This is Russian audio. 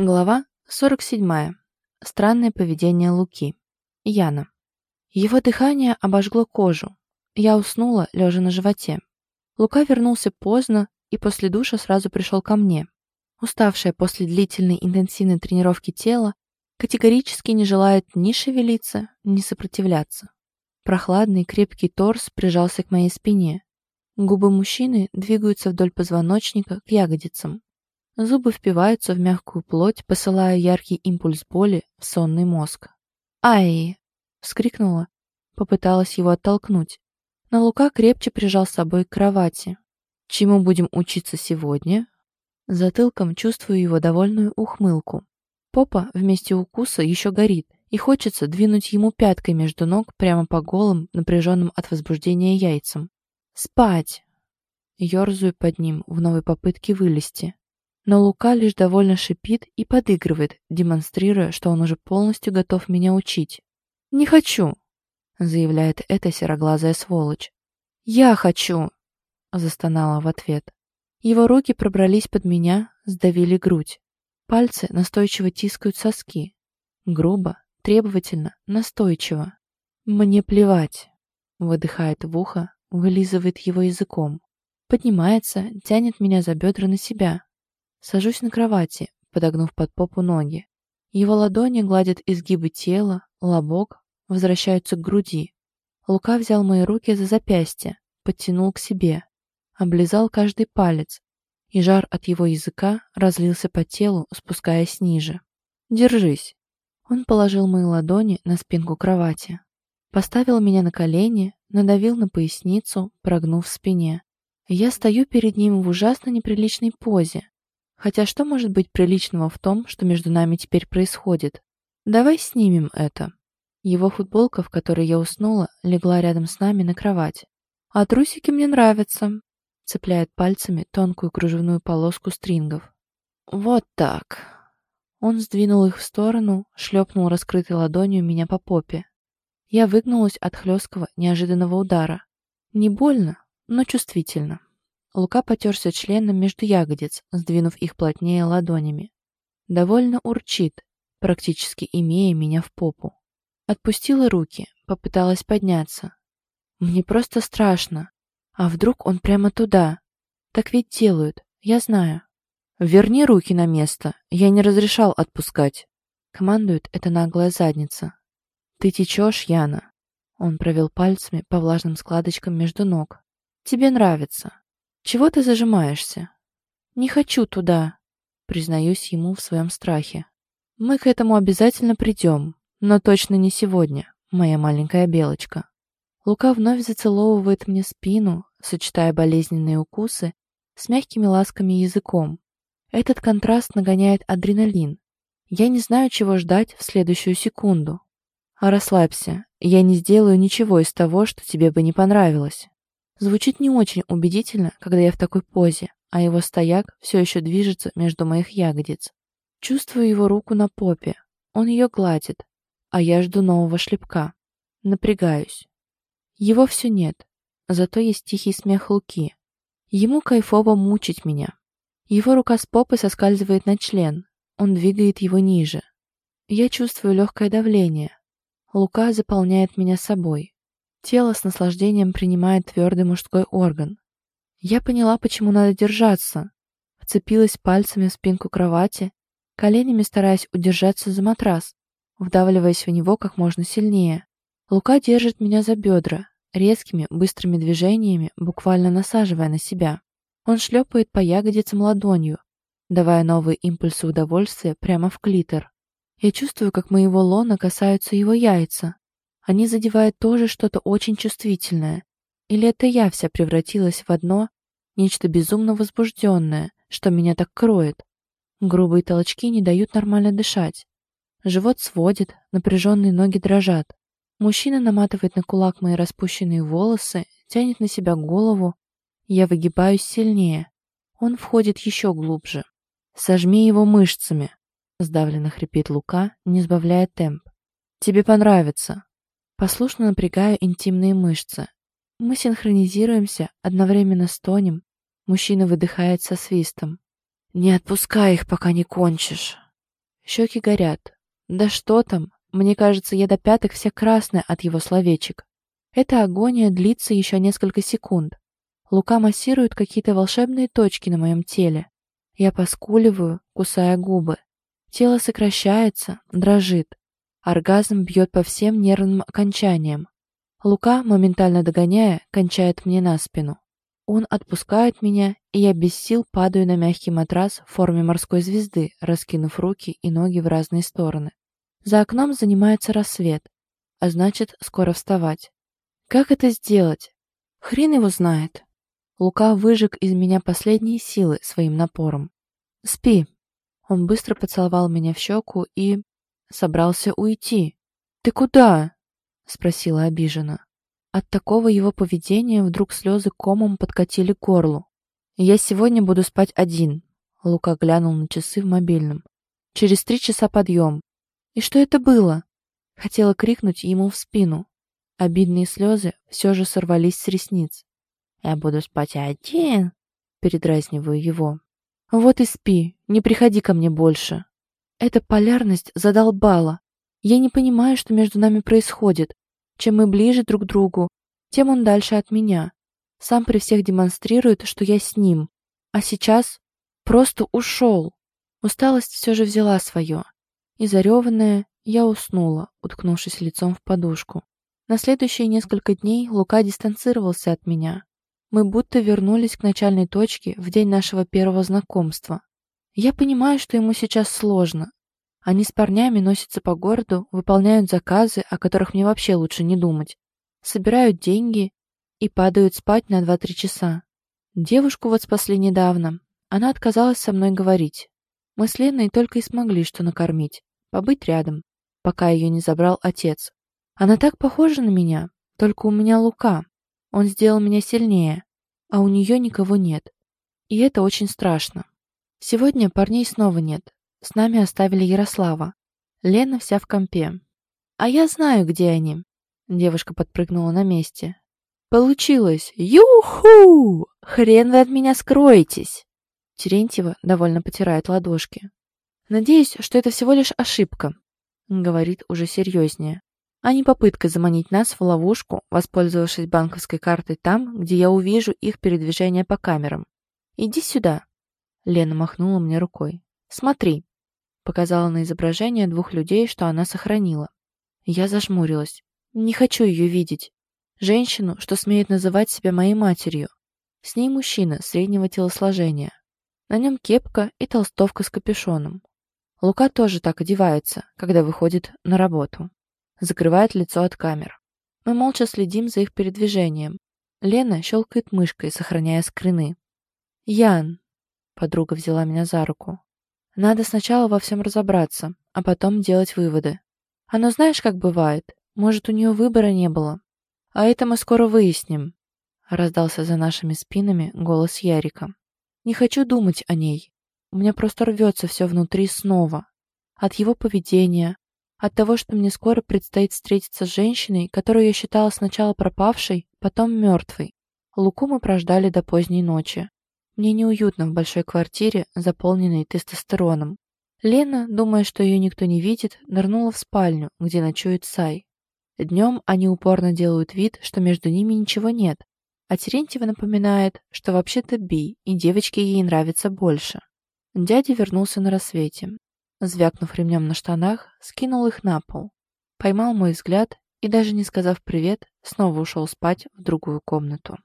Глава 47. Странное поведение Луки. Яна. Его дыхание обожгло кожу. Я уснула, лежа на животе. Лука вернулся поздно и после душа сразу пришел ко мне. Уставшая после длительной интенсивной тренировки тело категорически не желает ни шевелиться, ни сопротивляться. Прохладный крепкий торс прижался к моей спине. Губы мужчины двигаются вдоль позвоночника к ягодицам. Зубы впиваются в мягкую плоть, посылая яркий импульс боли в сонный мозг. «Ай!» — вскрикнула, попыталась его оттолкнуть. Но Лука крепче прижал с собой к кровати. «Чему будем учиться сегодня?» Затылком чувствую его довольную ухмылку. Попа вместе укуса еще горит, и хочется двинуть ему пяткой между ног прямо по голым, напряженным от возбуждения яйцам. «Спать!» Ёрзаю под ним в новой попытке вылезти. Но Лука лишь довольно шипит и подыгрывает, демонстрируя, что он уже полностью готов меня учить. «Не хочу», — заявляет эта сероглазая сволочь. «Я хочу», — застонала в ответ. Его руки пробрались под меня, сдавили грудь. Пальцы настойчиво тискают соски. Грубо, требовательно, настойчиво. «Мне плевать», — выдыхает в ухо, вылизывает его языком. Поднимается, тянет меня за бедра на себя, Сажусь на кровати, подогнув под попу ноги. Его ладони гладят изгибы тела, лобок, возвращаются к груди. Лука взял мои руки за запястье, подтянул к себе, облизал каждый палец, и жар от его языка разлился по телу, спускаясь ниже. «Держись!» Он положил мои ладони на спинку кровати. Поставил меня на колени, надавил на поясницу, прогнув в спине. Я стою перед ним в ужасно неприличной позе, Хотя что может быть приличного в том, что между нами теперь происходит? Давай снимем это. Его футболка, в которой я уснула, легла рядом с нами на кровать. А трусики мне нравятся. Цепляет пальцами тонкую кружевную полоску стрингов. Вот так. Он сдвинул их в сторону, шлепнул раскрытой ладонью меня по попе. Я выгнулась от хлесткого, неожиданного удара. Не больно, но чувствительно. Лука потерся членом между ягодиц, сдвинув их плотнее ладонями. Довольно урчит, практически имея меня в попу. Отпустила руки, попыталась подняться. Мне просто страшно. А вдруг он прямо туда? Так ведь делают, я знаю. Верни руки на место, я не разрешал отпускать. Командует эта наглая задница. Ты течешь, Яна. Он провел пальцами по влажным складочкам между ног. Тебе нравится. «Чего ты зажимаешься?» «Не хочу туда», — признаюсь ему в своем страхе. «Мы к этому обязательно придем, но точно не сегодня, моя маленькая белочка». Лука вновь зацеловывает мне спину, сочетая болезненные укусы с мягкими ласками языком. Этот контраст нагоняет адреналин. Я не знаю, чего ждать в следующую секунду. А расслабься, я не сделаю ничего из того, что тебе бы не понравилось. Звучит не очень убедительно, когда я в такой позе, а его стояк все еще движется между моих ягодиц. Чувствую его руку на попе. Он ее гладит, а я жду нового шлепка. Напрягаюсь. Его все нет, зато есть тихий смех Луки. Ему кайфово мучить меня. Его рука с попы соскальзывает на член. Он двигает его ниже. Я чувствую легкое давление. Лука заполняет меня собой. Тело с наслаждением принимает твердый мужской орган. Я поняла, почему надо держаться. Вцепилась пальцами в спинку кровати, коленями стараясь удержаться за матрас, вдавливаясь в него как можно сильнее. Лука держит меня за бедра, резкими, быстрыми движениями, буквально насаживая на себя. Он шлепает по ягодицам ладонью, давая новые импульсы удовольствия прямо в клитор. Я чувствую, как моего лона касаются его яйца, они задевают тоже что-то очень чувствительное. Или это я вся превратилась в одно, нечто безумно возбужденное, что меня так кроет. Грубые толчки не дают нормально дышать. Живот сводит, напряженные ноги дрожат. Мужчина наматывает на кулак мои распущенные волосы, тянет на себя голову. Я выгибаюсь сильнее. Он входит еще глубже. «Сожми его мышцами», — сдавленно хрипит Лука, не сбавляя темп. «Тебе понравится». Послушно напрягаю интимные мышцы. Мы синхронизируемся, одновременно стонем. Мужчина выдыхает со свистом. «Не отпускай их, пока не кончишь». Щеки горят. Да что там, мне кажется, я до пяток вся красная от его словечек. Эта агония длится еще несколько секунд. Лука массирует какие-то волшебные точки на моем теле. Я поскуливаю, кусая губы. Тело сокращается, дрожит. Оргазм бьет по всем нервным окончаниям. Лука, моментально догоняя, кончает мне на спину. Он отпускает меня, и я без сил падаю на мягкий матрас в форме морской звезды, раскинув руки и ноги в разные стороны. За окном занимается рассвет, а значит, скоро вставать. Как это сделать? Хрен его знает. Лука выжег из меня последние силы своим напором. «Спи». Он быстро поцеловал меня в щеку и... собрался уйти. «Ты куда?» — спросила обиженно. От такого его поведения вдруг слезы комом подкатили к горлу. «Я сегодня буду спать один», — Лука глянул на часы в мобильном. «Через три часа подъем». «И что это было?» Хотела крикнуть ему в спину. Обидные слезы все же сорвались с ресниц. «Я буду спать один», — передразниваю его. «Вот и спи, не приходи ко мне больше». Эта полярность задолбала. Я не понимаю, что между нами происходит. Чем мы ближе друг к другу, тем он дальше от меня. Сам при всех демонстрирует, что я с ним. А сейчас просто ушел. Усталость все же взяла свое. И зареванная, я уснула, уткнувшись лицом в подушку. На следующие несколько дней Лука дистанцировался от меня. Мы будто вернулись к начальной точке в день нашего первого знакомства. Я понимаю, что ему сейчас сложно. Они с парнями носятся по городу, выполняют заказы, о которых мне вообще лучше не думать, собирают деньги и падают спать на 2-3 часа. Девушку вот спасли недавно. Она отказалась со мной говорить. Мы с Леной только и смогли что накормить, побыть рядом, пока ее не забрал отец. Она так похожа на меня, только у меня Лука, он сделал меня сильнее, а у нее никого нет. И это очень страшно. Сегодня парней снова нет. С нами оставили Ярослава. Лена вся в компе. А я знаю, где они. Девушка подпрыгнула на месте. Получилось! Юху! Хрен вы от меня скроетесь! Терентьева довольно потирает ладошки. Надеюсь, что это всего лишь ошибка, говорит уже серьезнее а не попыткой заманить нас в ловушку, воспользовавшись банковской картой там, где я увижу их передвижение по камерам. «Иди сюда!» Лена махнула мне рукой. «Смотри!» Показала на изображение двух людей, что она сохранила. Я зажмурилась. Не хочу ее видеть. Женщину, что смеет называть себя моей матерью. С ней мужчина среднего телосложения. На нем кепка и толстовка с капюшоном. Лука тоже так одевается, когда выходит на работу закрывает лицо от камер. Мы молча следим за их передвижением. Лена щелкает мышкой, сохраняя скрины. «Ян!» — подруга взяла меня за руку. «Надо сначала во всем разобраться, а потом делать выводы. Оно знаешь, как бывает? Может, у нее выбора не было? А это мы скоро выясним», — раздался за нашими спинами голос Ярика. «Не хочу думать о ней. У меня просто рвется все внутри снова. От его поведения, от того, что мне скоро предстоит встретиться с женщиной, которую я считала сначала пропавшей, потом мертвой. Луку мы прождали до поздней ночи. Мне неуютно в большой квартире, заполненной тестостероном. Лена, думая, что ее никто не видит, нырнула в спальню, где ночует Сай. Днем они упорно делают вид, что между ними ничего нет, а Терентьева напоминает, что вообще-то Би, и девочки ей нравятся больше. Дядя вернулся на рассвете. Звякнув ремнем на штанах, скинул их на пол. Поймал мой взгляд и, даже не сказав привет, снова ушел спать в другую комнату.